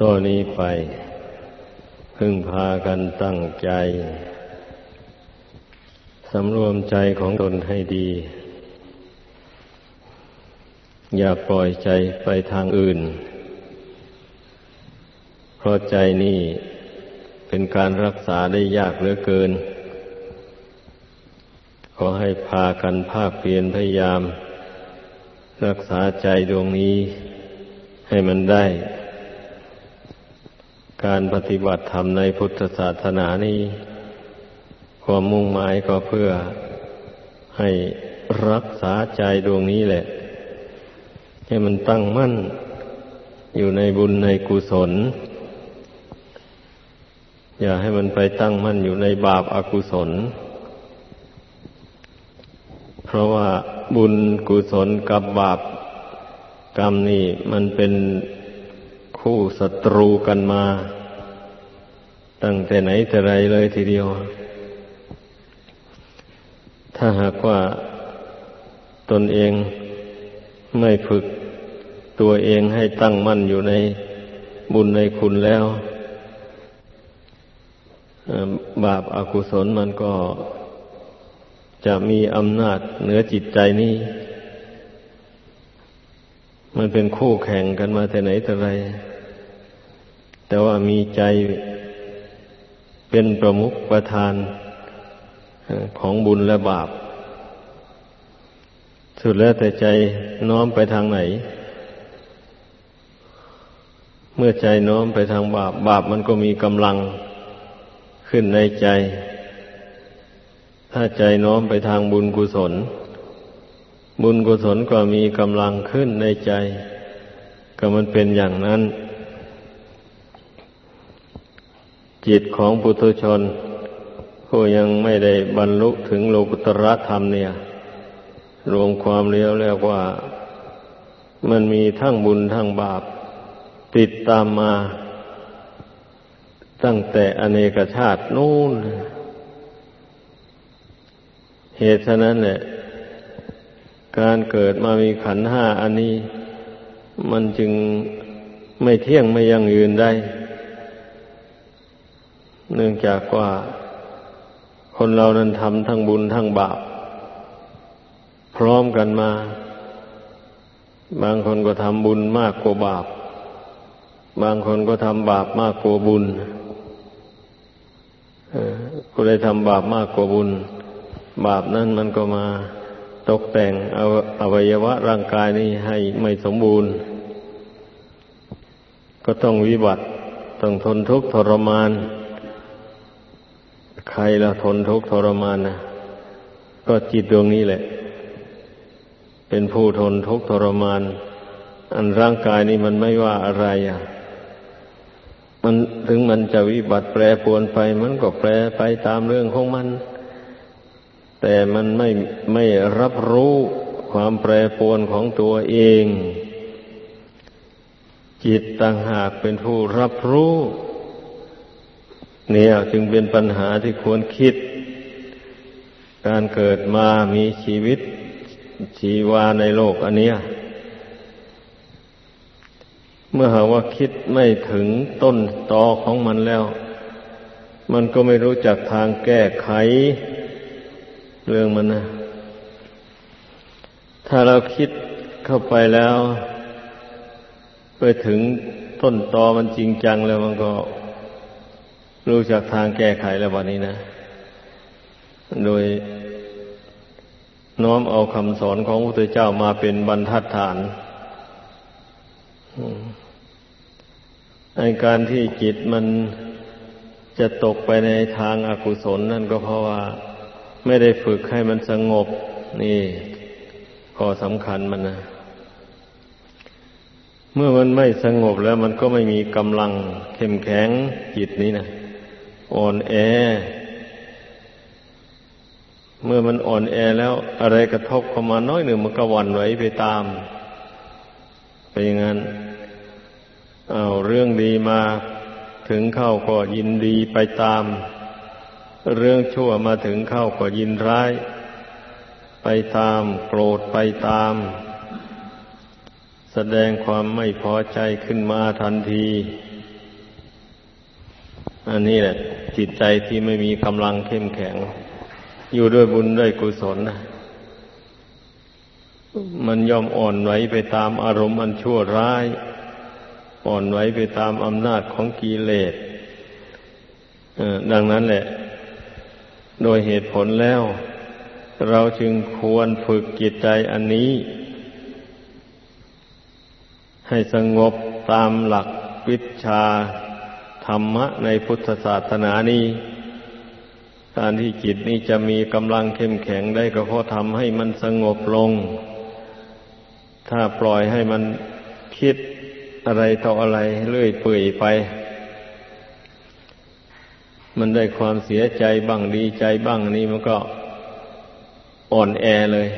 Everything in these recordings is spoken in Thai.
ต่อนนี้ไป พึ่งพากันตั้งใจ สำรวมใจของตนให้ดี อย่าปล่อยใจไปทางอื่น เพราะใจนี่เป็นการรักษาได้ยากเหลือเกิน ขอให้พากันภาคเพียรพยายาม รักษาใจดวงนี้ให้มันได้ การปฏิบัติธรรมในพุทธศาสนานี้ ความมุ่งหมายก็เพื่อให้รักษาใจดวงนี้แหละ ให้มันตั้งมั่นอยู่ในบุญในกุศล อย่าให้มันไปตั้งมั่นอยู่ในบาปอากุศล เพราะว่าบุญกุศลกับบาปกรรมนี่มันเป็น คู่ศัตรูกันมา ตั้งแต่ไหนแต่ไรเลยทีเดียว ถ้าหากว่าตนเองไม่ฝึกตัวเองให้ตั้งมั่นอยู่ในบุญในคุณแล้วบาปอากุศลมันก็จะมีอำนาจเหนือจิตใจนี้ มันเป็นคู่แข่งกันมาแต่ไหนแต่ไร แต่ว่ามีใจเป็นประมุขประธานของบุญและบาป สุดแล้วแต่ใจน้อมไปทางไหน เมื่อใจน้อมไปทางบาป บาปมันก็มีกำลังขึ้นในใจ ถ้าใจน้อมไปทางบุญกุศล บุญกุศลก็มีกำลังขึ้นในใจ ก็มันเป็นอย่างนั้น จิตของปุถุชน ผู้ยังไม่ได้บรรลุถึงโลกุตรธรรมเนี่ย รวมความเลี้ยวแล้วว่า มันมีทั้งบุญทั้งบาป ติดตามมา ตั้งแต่อเนกชาตินู่น เหตุฉะนั้นแหละการเกิดมามีขันห้าอันนี้ มันจึงไม่เที่ยงไม่ยั่งยืนได้ เนื่องจากว่าคนเรานั้นทำทั้งบุญทั้งบาป พร้อมกันมา บางคนก็ทำบุญมากกว่าบาป บางคนก็ทำบาปมากกว่าบุญก็เลยทำบาปมากกว่าบุญ บาปนั้นมันก็มาตกแต่งออวัยวะร่างกายนี้ให้ไม่สมบูรณ์ ก็ต้องวิบัติ ต้องทนทุกข์ทรมาน ใครละทนทุกข์ทรมานนะก็จิตดวงนี้แหละ เป็นผู้ทนทุกข์ทรมาน อันร่างกายนี้มันไม่ว่าอะไรอะมันถึงมันจะวิบัติแปรปวนไป มันก็แปรไปตามเรื่องของมัน แต่มันไม่ไม่รับรู้ความแปรปรวนของตัวเอง จิตต่างหากเป็นผู้รับรู้ เนี่ยจึงเป็นปัญหาที่ควรคิด การเกิดมามีชีวิตชีวาในโลกอันเนี้ย เมื่อหาว่าคิดไม่ถึงต้นตอของมันแล้ว มันก็ไม่รู้จักทางแก้ไข เรื่องมันนะถ้าเราคิดเข้าไปแล้ว ไปถึงต้นตอมันจริงจังแล้วมันก็ รู้จักทางแก้ไขแล้ววันนี้นะ โดยน้อมเอาคำสอนของพระพุทธเจ้ามาเป็นบรรทัดฐานในการที่จิตมันจะตกไปในทางอากุศลนั่นก็เพราะว่าไม่ได้ฝึกให้มันสงบ นี่ข้อสำคัญมันนะเมื่อมันไม่สงบแล้วมันก็ไม่มีกำลังเข้มแข็งจิตนี้นะ อ่อนแอ เมื่อมันอ่อนแอแล้ว อะไรกระทบเข้ามาน้อยหนึ่งมันก็วันไหวไปตามไปอย่างนั้นเอาเรื่องดีมาถึงเข้าก็ยินดีไปตาม เรื่องชั่วมาถึงเข้าก็ยินร้าย ไปตามโกรธไปตาม แสดงความไม่พอใจขึ้นมาทันที อันนี้แหละ จิตใจที่ไม่มีกำลังเข้มแข็ง อยู่ด้วยบุญด้วยกุศลนะมันย่อมอ่อนไหวไปตามอารมณ์อันชั่วร้าย อ่อนไหวไปตามอำนาจของกิเลสดังนั้นแหละ โดยเหตุผลแล้ว เราจึงควรฝึกจิตใจอันนี้ ให้สงบตามหลักวิชา ธรรมะในพุทธศาสนานี้การที่จิตนี้จะมีกำลังเข้มแข็งได้ก็เพราะทำให้มันสงบลง ถ้าปล่อยให้มันคิดอะไรต่ออะไรเรื่อยเปื่อยไป มันได้ความเสียใจบ้างดีใจบ้างนี่มันก็อ่อนแอเลย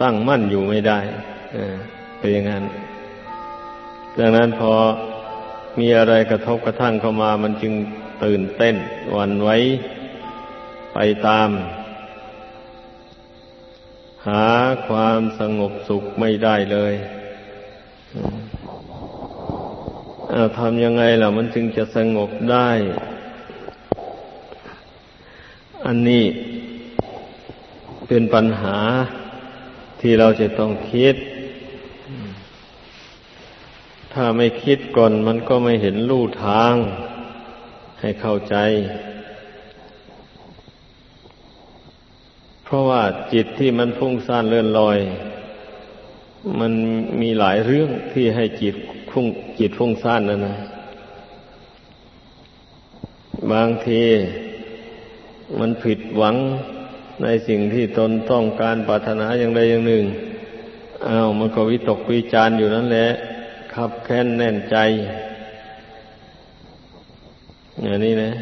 ตั้งมั่นอยู่ไม่ได้เป็นอย่างนั้น ดังนั้นพอ มีอะไรกระทบกระทั่งเข้ามา มันจึงตื่นเต้นวันไว้ไปตาม หาความสงบสุขไม่ได้เลยเทำยังไงล่ะ มันจึงจะสงบได้ อันนี้เป็นปัญหาที่เราจะต้องคิด ถ้าไม่คิดก่อนมันก็ไม่เห็นลู่ทาง ให้เข้าใจ เพราะว่าจิตที่มันฟุ้งซ่านเลื่อนลอย มันมีหลายเรื่องที่ให้จิตฟุ้งจิตฟุ้งซ่านนั่นนะบางทีมันผิดหวังในสิ่งที่ตนต้องการปรารถนาอย่างใดอย่างหนึ่ง อ้าวมันก็วิตกวิจารอยู่นั่นแหละ ขับแค้นแน่นใจอย่างนี้นะ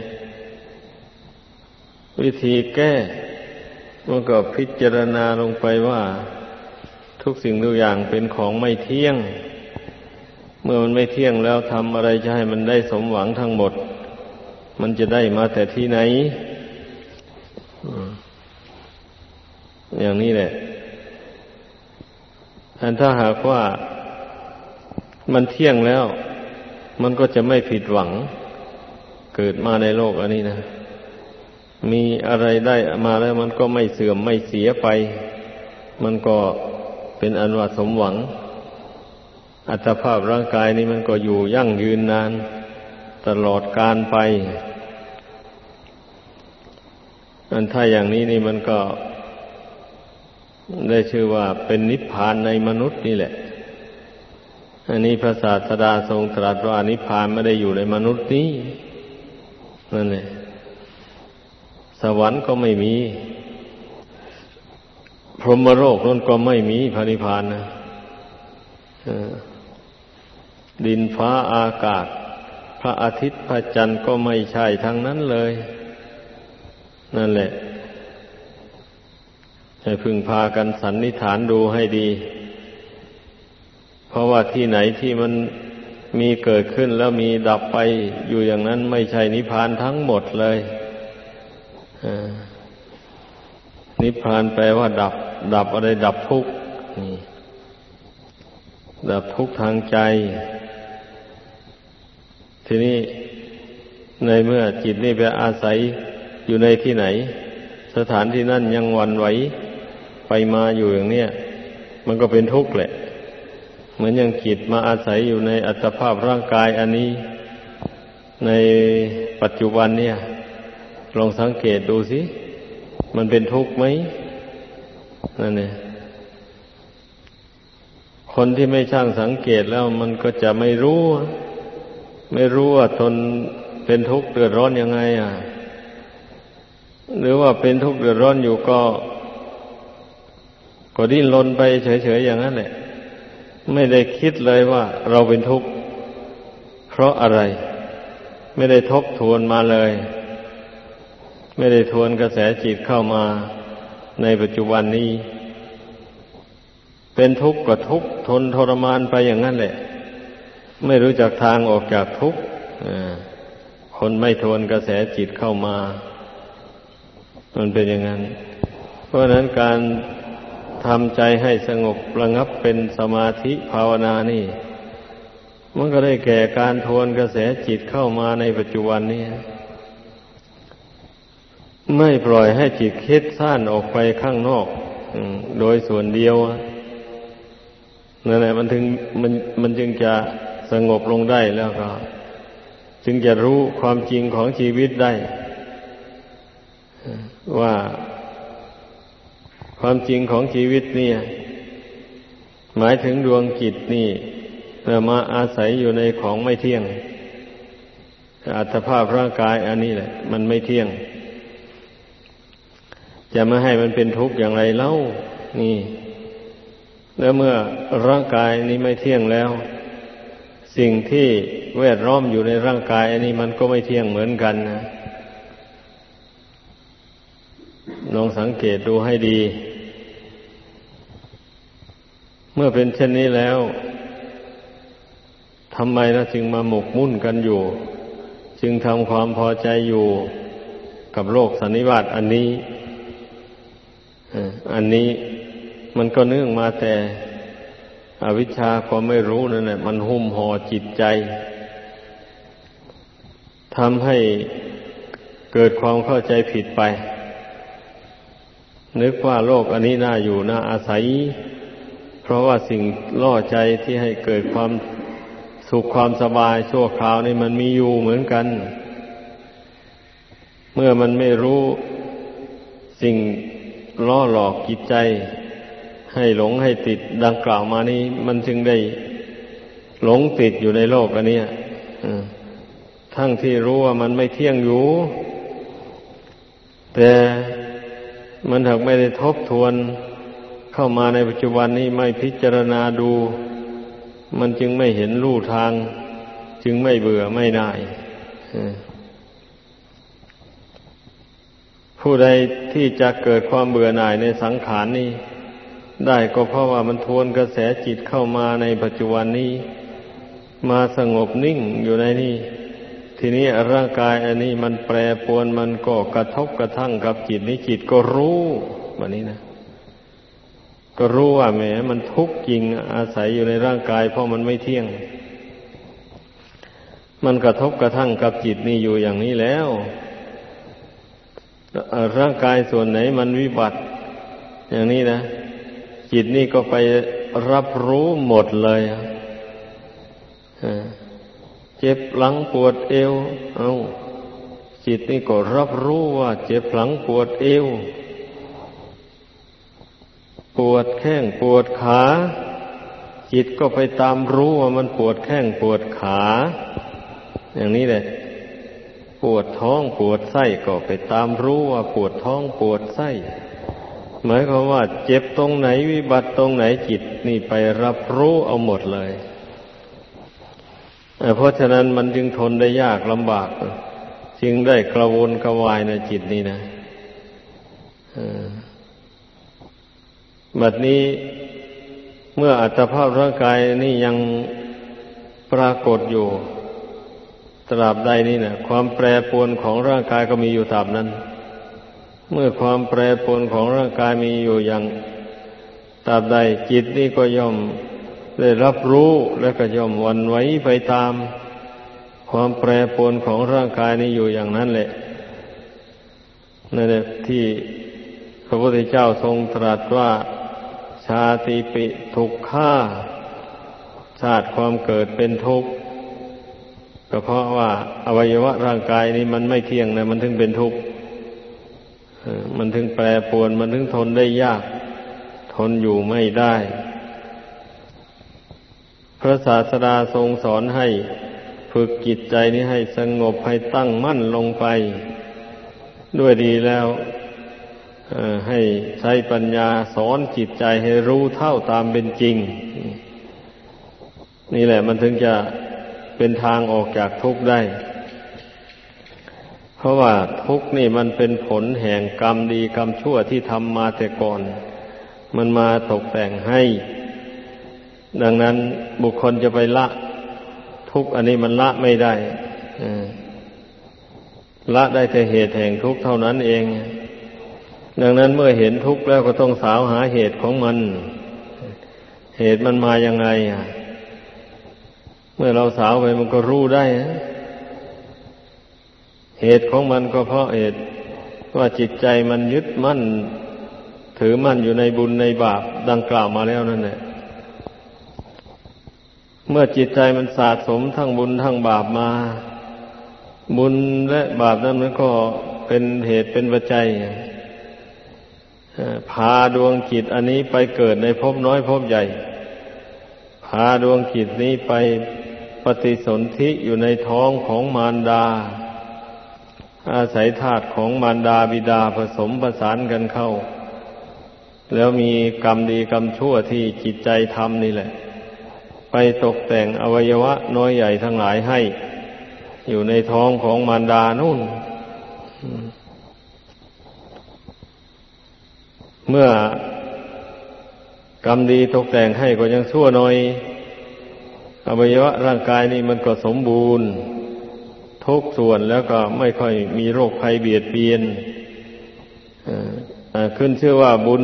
วิธีแก้มันก็พิจารณาลงไปว่า ทุกสิ่งทุกอย่างเป็นของไม่เที่ยง เมื่อมันไม่เที่ยงแล้วทำอะไรจะให้มันได้สมหวังทั้งหมด มันจะได้มาแต่ที่ไหนอย่างนี้แหละถ้าหากว่า มันเที่ยงแล้ว มันก็จะไม่ผิดหวัง เกิดมาในโลกอันนี้นะ มีอะไรได้มาแล้ว มันก็ไม่เสื่อมไม่เสียไป มันก็เป็นอันว่าสมหวัง อัตภาพร่างกายนี้มันก็อยู่ยั่งยืนนาน ตลอดการไป อันถ้าอย่างนี้นี่มันก็ได้ชื่อว่าเป็นนิพพานในมนุษย์นี่แหละ อันนี้พระศาสดาทรงตรัสว่านิพพานไม่ได้อยู่ในมนุษย์นี้นั่นแหละสวรรค์ก็ไม่มี พรหมโลกนั่นก็ไม่มีพระนิพพานนะดินฟ้าอากาศ พระอาทิตย์พระจันทร์ก็ไม่ใช่ทั้งนั้นเลย นั่นแหละให้พึงพากันสันนิษฐานดูให้ดี เพราะว่าที่ไหนที่มันมีเกิดขึ้นแล้วมีดับไปอยู่อย่างนั้นไม่ใช่นิพพานทั้งหมดเลยนิพพานแปลว่า ดับ ดับอะไรดับทุกข์ดับทุกข์ทางใจ ทีนี้ในเมื่อจิตนี่ไปอาศัยอยู่ในที่ไหน สถานที่นั่นยังวันไหวไปมาอยู่อย่างเนี้ยมันก็เป็นทุกข์แหละ มือนอย่างจิตมาอาศัยอยู่ในอัตภาพร่างกายอันนี้ ในปัจจุบันเนี่ย ลองสังเกตดูสิ มันเป็นทุกข์ไหมนั่นเนี่ยคนที่ไม่ช่างสังเกตแล้วมันก็จะไม่รู้ ไม่รู้ว่าทนเป็นทุกข์เดือดร้อนยังไง อะ หรือว่าเป็นทุกข์เดือดร้อนอยู่ก็ ก็ดิ้นรนไปเฉยๆอย่างนั้นแหละ ไม่ได้คิดเลยว่าเราเป็นทุกข์เพราะอะไร ไม่ได้ทบทวนมาเลย ไม่ได้ทวนกระแสจิตเข้ามาในปัจจุบันนี้ เป็นทุกข์ก็ทุกข์ทนทรมานไปอย่างนั้นแหละ ไม่รู้จักทางออกจากทุกข์คนไม่ทวนกระแสจิตเข้ามา มันเป็นอย่างนั้น เพราะนั้นการ ทำใจให้สงบระงับเป็นสมาธิภาวนานี่ มันก็ได้แก่การทวนกระแสจิตเข้ามาในปัจจุบันนี้ ไม่ปล่อยให้จิตคิดซ่านออกไปข้างนอกโดยส่วนเดียวนั่นแหละมันถึงมันมันจึงจะสงบลงได้แล้วก็ จึงจะรู้ความจริงของชีวิตได้ ว่า ความจริงของชีวิตนี่หมายถึงดวงจิตนี่มาอาศัยอยู่ในของไม่เที่ยง อัตภาพร่างกายอันนี้แหละ มันไม่เที่ยง จะไม่ให้มันเป็นทุกข์อย่างไรเล่า นี่ แล้วเมื่อร่างกายนี้ไม่เที่ยงแล้ว สิ่งที่แวดล้อมอยู่ในร่างกาย อันนี้มันก็ไม่เที่ยงเหมือนกันนะลองสังเกตดูให้ดี เมื่อเป็นเช่นนี้แล้วทำไมเราจึงมาหมกมุ่นกันอยู่ จึงทำความพอใจอยู่กับโลกสันนิบาตอันนี้อันนี้มันก็เนื่องมาแต่อวิชชาความไม่รู้นั่นแหละมันหุ้มห่อจิตใจทำให้เกิดความเข้าใจผิดไป นึกว่าโลกอันนี้น่าอยู่น่าอาศัย เพราะว่าสิ่งล่อใจที่ให้เกิดความสุขความสบายชั่วคราวนี่มันมีอยู่เหมือนกัน เมื่อมันไม่รู้สิ่งล่อหลอกจิตใจ ให้หลงให้ติดดังกล่าวมานี้ มันจึงได้หลงติดอยู่ในโลกอันนี้ทั้งที่รู้ว่ามันไม่เที่ยงอยู่ แต่มันถึงไม่ได้ทบทวน เข้ามาในปัจจุบันนี้ไม่พิจารณาดู มันจึงไม่เห็นรูทาง จึงไม่เบื่อไม่น่ายผู้ใดที่จะเกิดความเบื่อหน่ายในสังขารนี้ ได้ก็เพราะว่ามันทวนกระแสจิตเข้ามาในปัจจุบันนี้ มาสงบนิ่งอยู่ในนี้ ทีนี้ร่างกายอันนี้มันแปรปวนมันก็กระทบกระทั่งกับจิตนี้จิตก็รู้แบบนี้นะ ก็รู้ว่าแหมมันทุกข์จริงอาศัยอยู่ในร่างกาย เพราะมันไม่เที่ยง มันกระทบกระทั่งกับจิตนี่อยู่อย่างนี้แล้วร่างกายส่วนไหนมันวิบัติ อย่างนี้นะ จิตนี่ก็ไปรับรู้หมดเลยเจ็บหลังปวดเอว เอาจิตนี่ก็รับรู้ว่า เจ็บหลังปวดเอว ปวดแข้งปวดขา จิตก็ไปตามรู้ว่ามันปวดแข้งปวดขา อย่างนี้แหละปวดท้องปวดไส้ก็ไปตามรู้ว่าปวดท้องปวดไส้ หมายความว่า เจ็บตรงไหนวิบัติตรงไหนจิตนี่ไปรับรู้เอาหมดเลยเพราะฉะนั้นมันจึงทนได้ยากลำบาก จึงได้กระวนกระวายในจิตนี่นะ บัดนี้เมื่ออัตภาพร่างกายนี่ยังปรากฏอยู่ ตราบใดนี่นะความแปรปรวนของร่างกายก็มีอยู่ตราบนั้น เมื่อความแปรปรวนของร่างกายมีอยู่อย่างตราบใดจิตนี่ก็ย่อมได้รับรู้และก็ย่อมวันไหวไปตาม ความแปรปรวนของร่างกายนี้อยู่อย่างนั้นแหละนั่นแหละที่พระพุทธเจ้าทรงตรัสว่า ชาติปิทุกข้าชาติความเกิดเป็นทุกข์ก็เพราะว่า อวัยวะร่างกายนี้มันไม่เที่ยงนะมันถึงเป็นทุกข์มันถึงแปรปรวน มันถึงทนได้ยาก ทนอยู่ไม่ได้ พระศาสดาทรงสอนให้ฝึกจิตใจนี้ให้สงบให้ตั้งมั่นลงไป ด้วยดีแล้ว ให้ใช้ปัญญาสอนจิตใจให้รู้เท่าตามเป็นจริง นี่แหละมันถึงจะเป็นทางออกจากทุกข์ได้ เพราะว่าทุกข์นี่มันเป็นผลแห่งกรรมดีกรรมชั่วที่ทำมาแต่ก่อน มันมาตกแต่งให้ ดังนั้นบุคคลจะไปละ ทุกข์อันนี้มันละไม่ได้ละได้แต่เหตุแห่งทุกข์เท่านั้นเอง ดังนั้นเมื่อเห็นทุกข์แล้วก็ต้องสาวหาเหตุของมัน เหตุมันมาอย่างไงอะ เมื่อเราสาวไปมันก็รู้ได้เหตุของมันก็เพราะเหตุว่าจิตใจมันยึดมั่น ถือมั่นอยู่ในบุญในบาปดังกล่าวมาแล้วนั่นแหละเมื่อจิตใจมันสะสมทั้งบุญทั้งบาปมา บุญและบาปนั้นมันก็เป็นเหตุเป็นปัจจัย พาดวงจิตอันนี้ไปเกิดในภพน้อยภพใหญ่ พาดวงจิตนี้ไปปฏิสนธิอยู่ในท้องของมารดา อาศัยธาตุของมารดาบิดาผสมประสานกันเข้า แล้วมีกรรมดีกรรมชั่วที่จิตใจทำนี่แหละ ไปตกแต่งอวัยวะน้อยใหญ่ทั้งหลายให้ อยู่ในท้องของมารดานู่น เมื่อกรรมดีตกแต่งให้ก็ยังชั่วหน่อยอวัยวะร่างกายนี่มันก็สมบูรณ์ ทุกส่วนแล้วก็ไม่ค่อยมีโรคภัยเบียดเบียนขึ้นชื่อว่าบุญ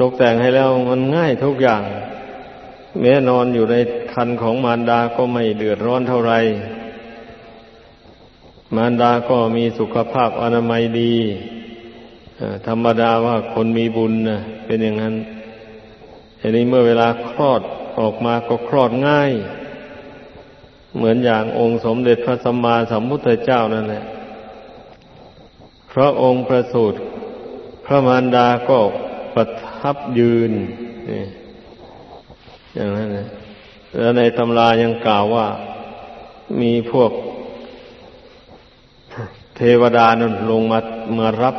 ตกแต่งให้แล้วมันง่ายทุกอย่าง แม้นอนอยู่ในคันของมารดาก็ไม่เดือดร้อนเท่าไรมารดาก็มีสุขภาพอนามัยดี ธรรมดาว่าคนมีบุญนะเป็นอย่างนั้นทีนี้เมื่อเวลาคลอดออกมาก็คลอดง่าย เหมือนอย่างองค์สมเด็จพระสัมมาสัมพุทธเจ้านั่นแหละพระองค์ประสูติพระมารดาก็ประทับยืนนี่อย่างนั้นนะแล้วในตำรายังกล่าวว่ามีพวกเทวดานั่นลงมามารับ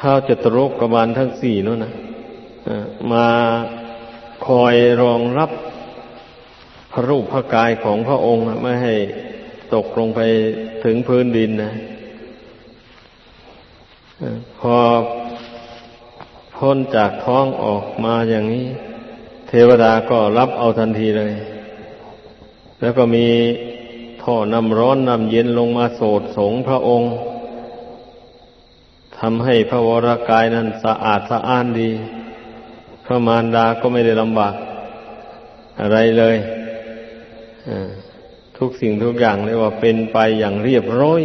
ท้าจตรกกบาลทั้งสี่นั่นนะมาคอยรองรับพระรูปพระกายของพระองค์ไม่ให้ตกลงไปถึงพื้นดินนะพอพ้นจากท้องออกมาอย่างนี้ เทวดาก็รับเอาทันทีเลย แล้วก็มีท่อน้ำร้อนน้ำเย็นลงมาโสดสงพระองค์ ทำให้พระวรากายนั้นสะอาดสะอ้านดี พระมารดาก็ไม่ได้ลำบากอะไรเลยทุกสิ่งทุกอย่างเรียกว่าเป็นไปอย่างเรียบร้อย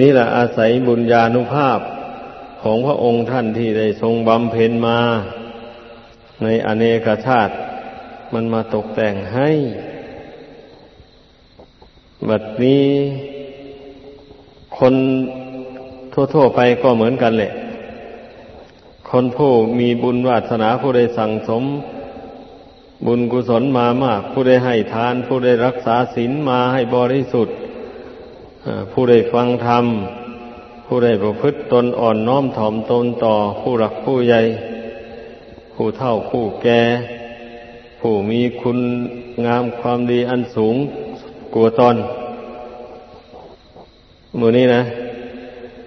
นี่แหละอาศัยบุญญาณุภาพของพระองค์ท่านที่ได้ทรงบำเพ็ญมา ในอเนกชาติ มันมาตกแต่งให้ บัดนี้คน ทั่วๆไปก็เหมือนกันแหละ คนผู้มีบุญวาสนาผู้ได้สั่งสม บุญกุศลมามาก ผู้ได้ให้ทาน ผู้ได้รักษาศีลมาให้บริสุทธิ์ผู้ได้ฟังธรรม ผู้ได้ประพฤติตนอ่อนน้อมถ่อมตนต่อผู้หลักผู้ใหญ่ ผู้เฒ่าผู้แก่ผู้มีคุณงามความดีอันสูงกลัวตนมือนี้นะ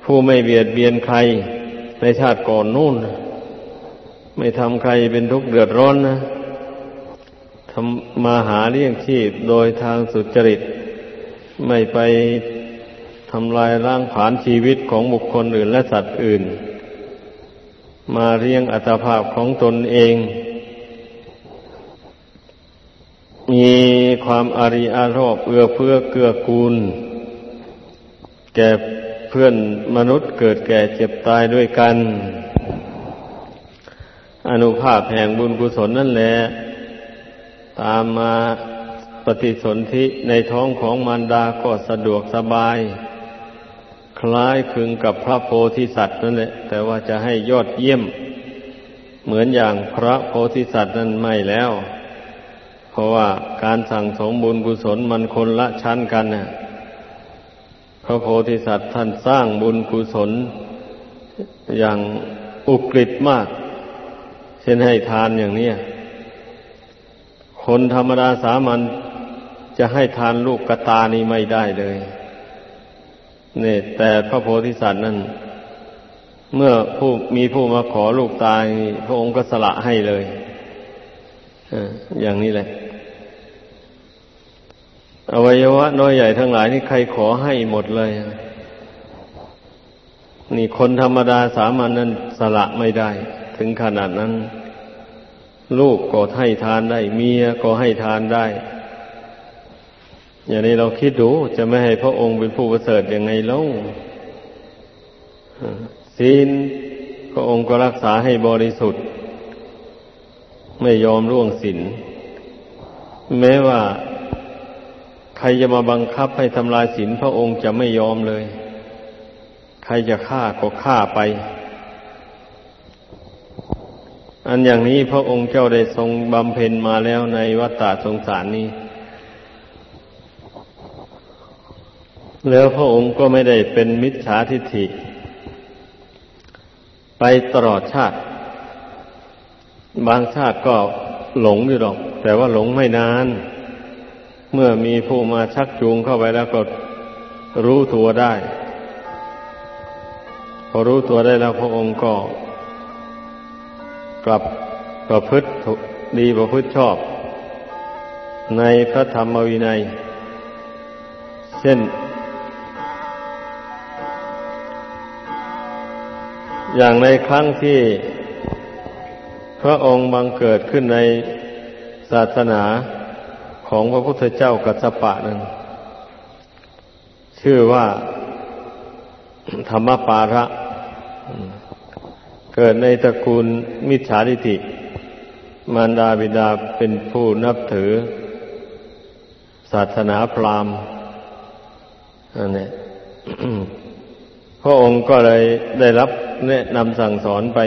ผู้ไม่เบียดเบียนใครในชาติก่อนนู่น ไม่ทำใครเป็นทุกข์เดือดร้อนนะทำมาหาเลี้ยงชีพโดยทางสุจริต ไม่ไปทำลายร่างผานชีวิตของบุคคลอื่นและสัตว์อื่น มาเรียงอัตภาพของตนเอง มีความอารีอารอบเอื้อเพื่อเกื้อกูล แก่ เพื่อนมนุษย์เกิดแก่เจ็บตายด้วยกัน อนุภาพแห่งบุญกุศลนั่นแหละ ตามมาปฏิสนธิในท้องของมารดาก็สะดวกสบาย คล้ายคลึงกับพระโพธิสัตว์นั่นแหละ แต่ว่าจะให้ยอดเยี่ยม เหมือนอย่างพระโพธิสัตว์นั้นไม่แล้ว เพราะว่าการสั่งสมบุญกุศลมันคนละชั้นกันน่ะ ระโพธิสัตว์ท่านสร้างบุญกุศล อย่างอุกฤษมาก เช่นให้ทานอย่างนี้คนธรรมดาสามัญจะให้ทานลูกกระตานี้ไม่ได้เลยเนี่ยแต่พระโพธิสัตว์นั้นเมื่อผู้มีผู้มาขอลูกตายพระองค์ก็สละให้เลยอย่างนี้แหละ อวัยวะน้อยใหญ่ทั้งหลายนี่ใครขอให้หมดเลย นี่คนธรรมดาสามัญนนั้นสละไม่ได้ ถึงขนาดนั้น ลูกก็ให้ทานได้ เมียก็ให้ทานได้ อย่างนี้เราคิดดูจะไม่ให้พระองค์เป็นผู้ประเสริฐยังไงเล่าศีลพระองค์ก็รักษาให้บริสุทธิ์ ไม่ยอมร่วงศีลแม้ว่า ใครจะมาบังคับให้ทำลายศีลพระองค์จะไม่ยอมเลย ใครจะฆ่าก็ฆ่าไป อันอย่างนี้พระองค์เจ้าได้ทรงบำเพ็ญมาแล้วในวัฏฏะสงสารนี้ แล้วพระองค์ก็ไม่ได้เป็นมิจฉาทิฏฐิ ไปตลอดชาติ บางชาติก็หลงอยู่หรอก แต่ว่าหลงไม่นาน เมื่อมีผู้มาชักจูงเข้าไปแล้วก็รู้ตัวได้ พอรู้ตัวได้แล้วพระองค์ก็ กลับประพฤติดีประพฤติชอบ ในพระธรรมวินัย เช่น อย่างในครั้งที่พระองค์บังเกิดขึ้นในศาสนา ของพระพุทธเจ้ากัสสปะนั้น ชื่อว่าธรรมปาระเกิดในตระกูลมิจฉาทิฏฐิมารดาบิดาเป็นผู้นับถือ ศาสนาพราหมณ์อันนี้พระองค์ก็เลยได้รับแนะนำสั่งสอนไป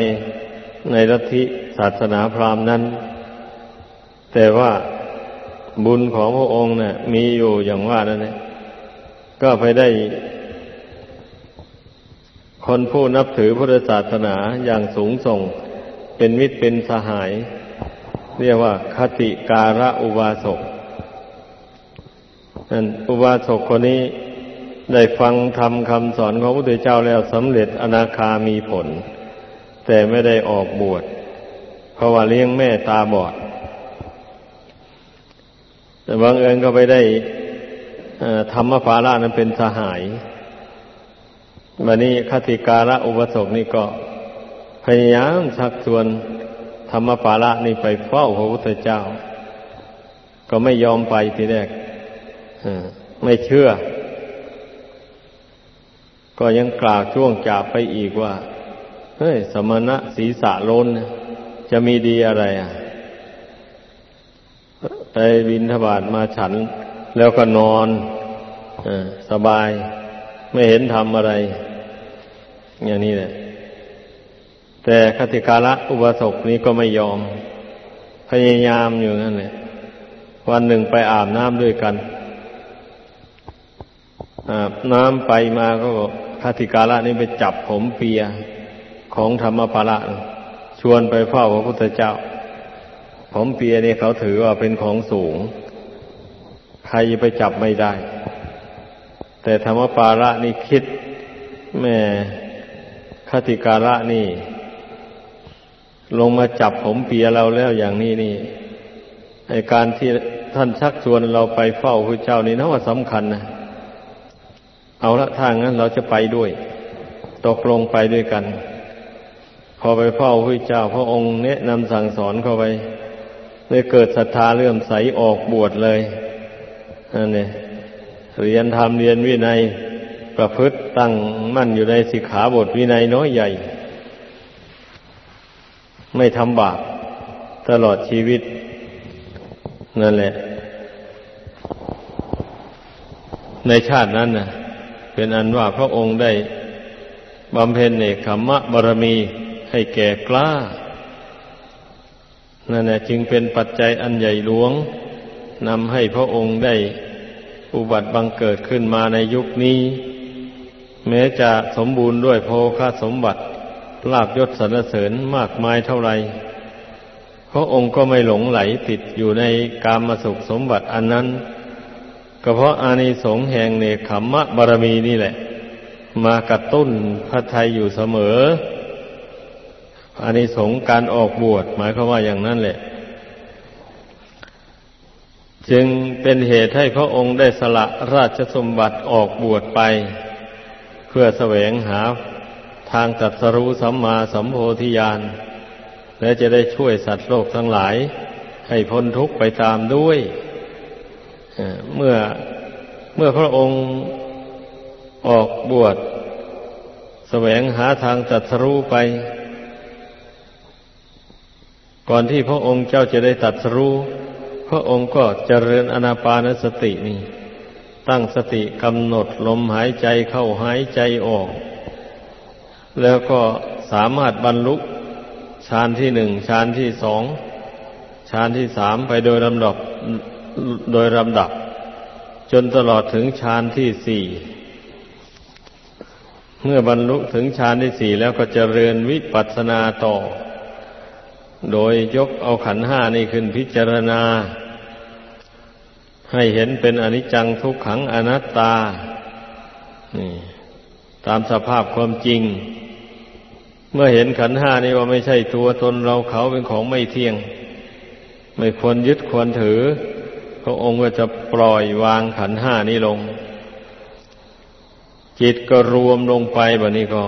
ในลัทธิศาสนาพราหมณ์นั้น แต่ว่า บุญของพระองค์เนะ่ย มีอยู่อย่างว่านั่นเองก็ไปได้ คนผู้นับถือพุทธศาสนาอย่างสูงส่ง เป็นมิตรเป็นสหาย เรียกว่า คติการะอุบาสกนั่นอุบาสกคนนี้ได้ฟังทำคำสอนของพระพุทธเจ้าแล้วสำเร็จอนาคามีผล แต่ไม่ได้ออกบวชเพราะว่าเลี้ยงแม่ตาบอด แต่บางเอิญก็ไปได้ธรรมภาระนั้นเป็นสหายวันนี้คติการะอุปสกนี่ก็พยายามชักชวนธรรมภาระนี่ไปเฝ้าพระพุทธเจ้า ก็ไม่ยอมไปทีแรกไม่เชื่อ ก็ยังกล่าวช่วงจากไปอีกว่า เฮ้ย สมณะศีรษะโลนจะมีดีอะไรอะ ไปบินทบาทมาฉัน แล้วก็นอนอสบาย ไม่เห็นทำอะไร อย่างนี้แหละ แต่คติกาละอุบาสกนี้ก็ไม่ยอม พยายามอยู่นั่นแหละวันหนึ่งไปอาบน้ำด้วยกัน อาบน้ำไปมาก็คติกาละนี่ไปจับผมเปียของธรรมภาระชวนไปเฝ้าพระพุทธเจ้า ผมเปียนี่เขาถือว่าเป็นของสูง ใครไปจับไม่ได้ แต่ธรรมภาระนี่คิดแม่คติกาละนี่ ลงมาจับผมเปียเราแล้วอย่างนี้นี่ในการที่ท่านชักชวนเราไปเฝ้าพระเจ้านี่นะว่าสำคัญนะเอาละทางนั้นเราจะไปด้วย ตกลงไปด้วยกัน พอไปเฝ้าพระเจ้า พระองค์แนะนำสั่งสอนเข้าไป เลยเกิดศรัทธาเลื่อมใสออกบวชเลยนั่นเองเรียนธรรมเรียนวินัย ประพฤติตั้งมั่นอยู่ในสิกขาบทวินัยน้อยใหญ่ ไม่ทำบาปตลอดชีวิต นั่นแหละ ในชาตินั้นนะเป็นอันว่าพระองค์ได้บำเพ็ญเนคขมะบารมีให้แก่กล้า นั่นแหละจึงเป็นปัจจัยอันใหญ่หลวงนำให้พระองค์ได้อุบัติบังเกิดขึ้นมาในยุคนี้ แม้จะสมบูรณ์ด้วยโภคาสมบัติลาบยศสรรเสริญมากมายเท่าไรพระองค์ก็ไม่หลงไหลติดอยู่ในกามสุขสมบัติอันนั้น ก็เพราะอานิสงส์แห่งเนคขมมะบารมีนี่แหละ มากระตุ้นพระทัยอยู่เสมอ อานิสงส์การออกบวชหมายความว่าอย่างนั้นแหละ จึงเป็นเหตุให้พระองค์ได้สละราชสมบัติออกบวชไป เพื่อแสวงหาทางตัดสรู้สัมมาสัมโพธิญาณและจะได้ช่วยสัตว์โลกทั้งหลาย ให้พ้นทุกข์ไปตามด้วยเมื่อเมื่อพระองค์ออกบวชแสวงหาทางตัดสรู้ไป ก่อนที่พระองค์เจ้าจะได้ตัดสรู้ พระองค์ก็เจริญอนาปานสตินี่ ตั้งสติกำหนดลมหายใจเข้าหายใจออก แล้วก็สามารถบรรลุฌานที่หนึ่งฌานที่สองฌานที่สามไปโดยลำดับโดยลำดับ จนตลอดถึงฌานที่สี่เมื่อบรรลุถึงฌานที่สี่แล้วก็เจริญวิปัสสนาต่อ โดยยกเอาขันห้านี่ขึ้นพิจารณา ให้เห็นเป็นอนิจจังทุกขังอนัตตา นี่ ตามสภาพความจริง เมื่อเห็นขันห้านี่ว่าไม่ใช่ตัวตนเราเขาเป็นของไม่เที่ยง ไม่ควรยึดควรถือพระองค์ก็จะปล่อยวางขันห้านี้ลง จิตก็รวมลงไปแบบนี้ก็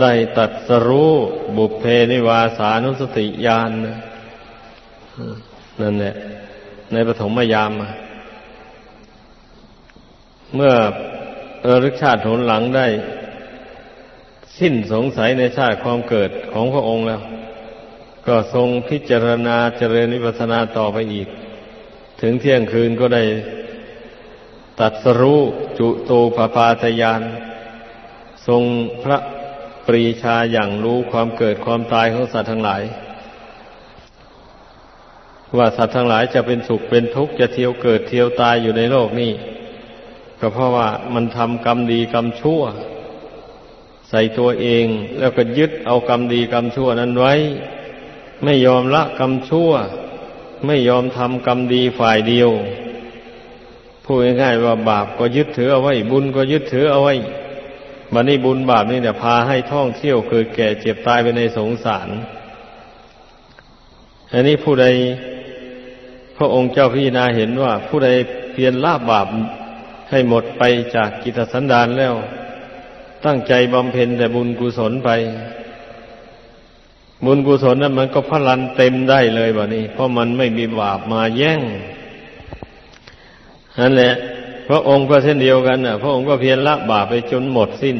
ได้ตัดสรู้บุพเพนิวาสานุสติญาณนนั่นแหละในปฐมยาม เมื่อระลึกชาติผลหลังได้ สิ้นสงสัยในชาติความเกิดของพระองค์แล้ว ก็ทรงพิจารณาเจริญวิปัสสนาต่อไปอีก ถึงเที่ยงคืนก็ได้ตัดสรู้จุตูปปาตยาน ทรงพระ ปรีชาอย่างรู้ความเกิดความตายของสัตว์ทั้งหลาย ว่าสัตว์ทั้งหลายจะเป็นสุขเป็นทุกข์จะเที่ยวเกิดเที่ยวตายอยู่ในโลกนี้ก็เพราะว่ามันทำกรรมดีกรรมชั่ว ใส่ตัวเองแล้วก็ยึดเอากรรมดีกรรมชั่วนั้นไว้ ไม่ยอมละกรรมชั่ว ไม่ยอมทำกรรมดีฝ่ายเดียวพูดง่ายๆว่าบาปก็ยึดถือเอาไว้ บุญก็ยึดถือเอาไว้ บันนี้บุญบาปนี่เนี่ยพาให้ท่องเที่ยวเกิดแก่เจ็บตายไปในสงสาร อันนี้ผู้ใด พระองค์เจ้าพิจารณาเห็นว่า ผู้ใดเพียรละบาปให้หมดไปจากกิจสันดานแล้ว ตั้งใจบำเพ็ญแต่บุญกุศลไป บุญกุศลนั้นมันก็พลันเต็มได้เลยแบบนี้ เพราะมันไม่มีบาปมาแย่งนั่นแหละ พระองค์ก็เช่นเดียวกันน่ะพระองค์ก็เพียรละบาปไปจนหมดสิ้น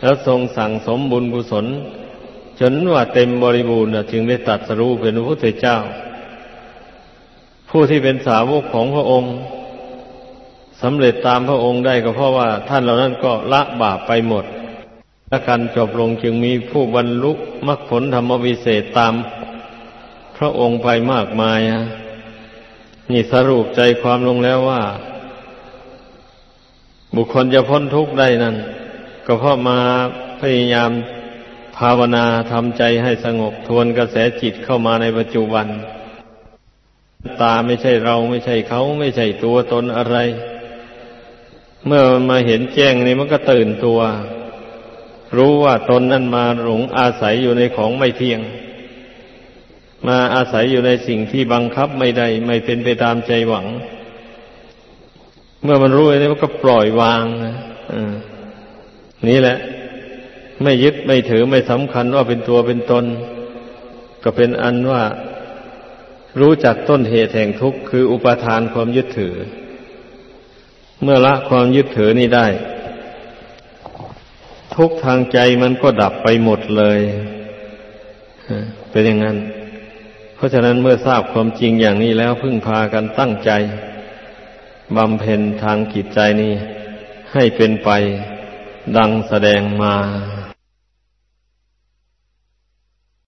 แล้วทรงสั่งสมบุญกุศล จนว่าเต็มบริบูรณ์จึงได้ตัดสรู้เป็นพระพุทธเจ้า ผู้ที่เป็นสาวกของพระองค์สำเร็จตามพระองค์ได้ก็เพราะว่าท่านเหล่านั้นก็ละบาปไปหมดและการจบลงจึงมีผู้บรรลุมรรคผลธรรมวิเศษตามพระองค์ไปมากมายนี่สรุปใจความลงแล้วว่า บุคคลจะพ้นทุกข์ได้นั้น ก็เพราะมาพยายามภาวนาทำใจให้สงบทวนกระแสจิตเข้ามาในปัจจุบัน ตาไม่ใช่เราไม่ใช่เขาไม่ใช่ตัวตนอะไร เมื่อมันมาเห็นแจ้งนี่มันก็ตื่นตัว รู้ว่าตนนั้นมาหลงอาศัยอยู่ในของไม่เที่ยง มาอาศัยอยู่ในสิ่งที่บังคับไม่ได้ ไม่เป็นไปตามใจหวัง เมื่อมันรู้อย่างนี้มันก็ปล่อยวางนี่แหละ ไม่ยึดไม่ถือไม่สำคัญว่าเป็นตัวเป็นตน ก็เป็นอันว่า รู้จักต้นเหตุแห่งทุกข์คืออุปทานความยึดถือ เมื่อละความยึดถือนี้ได้ ทุกทางใจมันก็ดับไปหมดเลยเป็นอย่างนั้น เพราะฉะนั้นเมื่อทราบความจริงอย่างนี้แล้วพึ่งพากันตั้งใจ บำเพ็ญทางกิจใจนี้ ให้เป็นไปดังแสดงมา